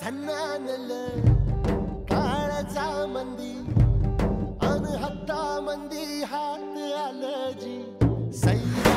झन्नानल काळाचा मंदी अन हत्ता मंदी हात आलजी सई